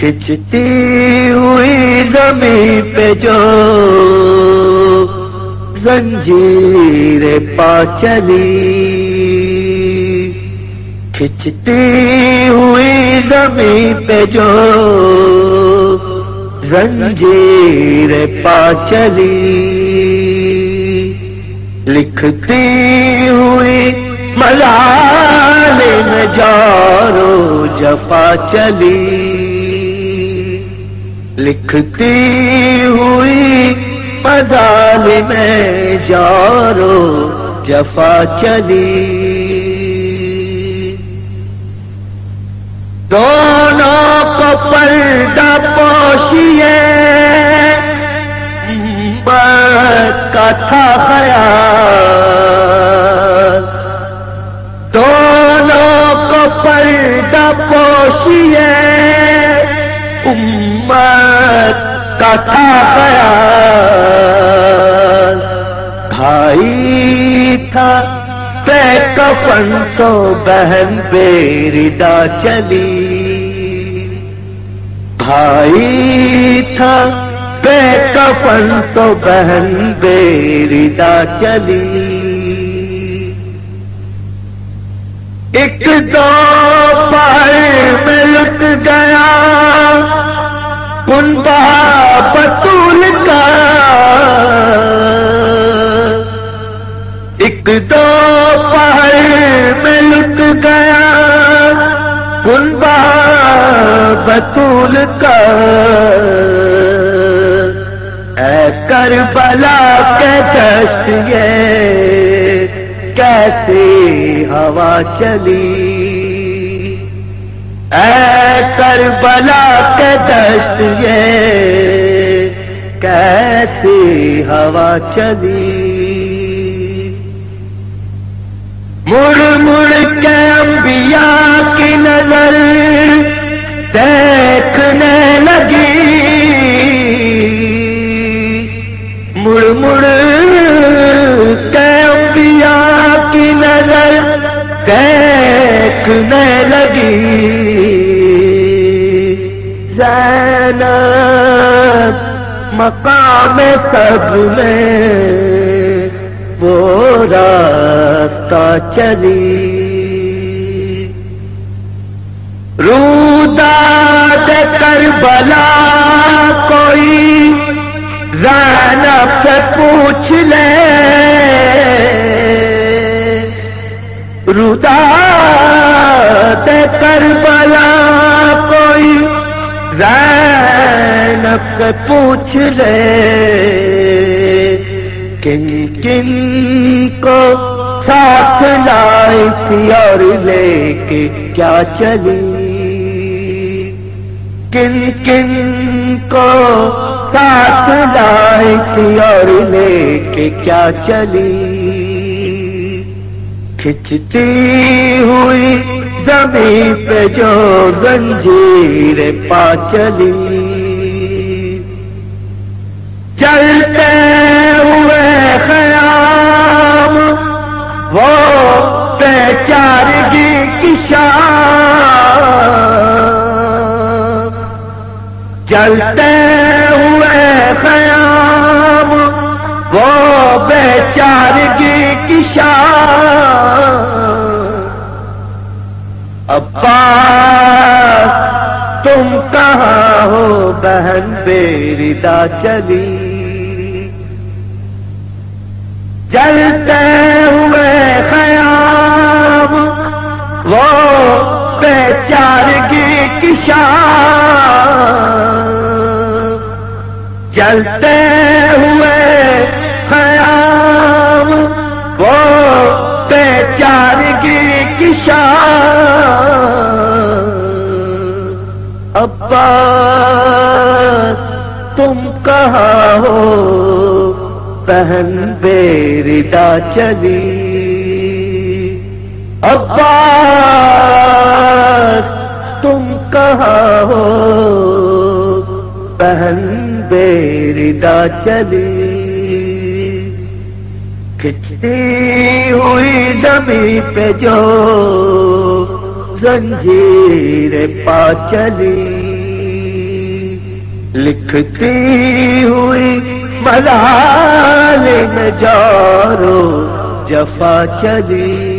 کھچتی ہوئی زمین پہ جو زنجیر پا چلی۔ کھچتی ہوئی زمین پہ جو زنجیر پا چلی۔ لکھتی ہوئی ملال نجارو جفا چلی۔ لکھتی ہوئی مدال میں جارو جفا چلی۔ دونوں کو پردہ پوشیے کا تھا خیال۔ تھا خیال۔ بھائی تھا۔ بے کفن تو بہن بیردا چلی۔ بھائی تھا۔ بے کفن تو بہن بیردا چلی۔ ایک دو ایک دو پائے میں لٹ گیا کنبا بطول کا۔ اے کربلا کے دست یہ کیسی ہوا چلی؟ اے کربلا کے دست یہ کیسی ہوا چلی؟ دیکھنے لگی۔ زینب مقام سب میں وہ راستہ چلی۔ رودا دے کر بلا کوئی زینب سے پوچھ لے کن کن کو ساتھ لائی تھی اور لے کے کیا چلی؟ کن کن کو ساتھ لائی تھی اور لے کے کیا چلی؟ کھچتی ہوئی زمین پہ جو زنجیر پا چلی۔ چلتے ہوئے خیام، وہ بیچارگی کی شام۔ چلتے ہوئے خیام، وہ بیچارگی کی شام۔ عباس، تم کہاں ہو بہن؟ بیردا چلی جلتے ہوئے خیام، وہ بیچارگی کی شام جلتے ہوئے خیام، وہ بیچارگی کی شام ابا تم کہاں ہو؟ بہن بیردا چلی۔ ابا تم کہاں ہو؟ بہن بیردا چلی۔ کھچتی ہوئی زمین پہ جو زنجیر پا چلی۔ لکھتی ہوئی ملال میں جارو جفا چلی۔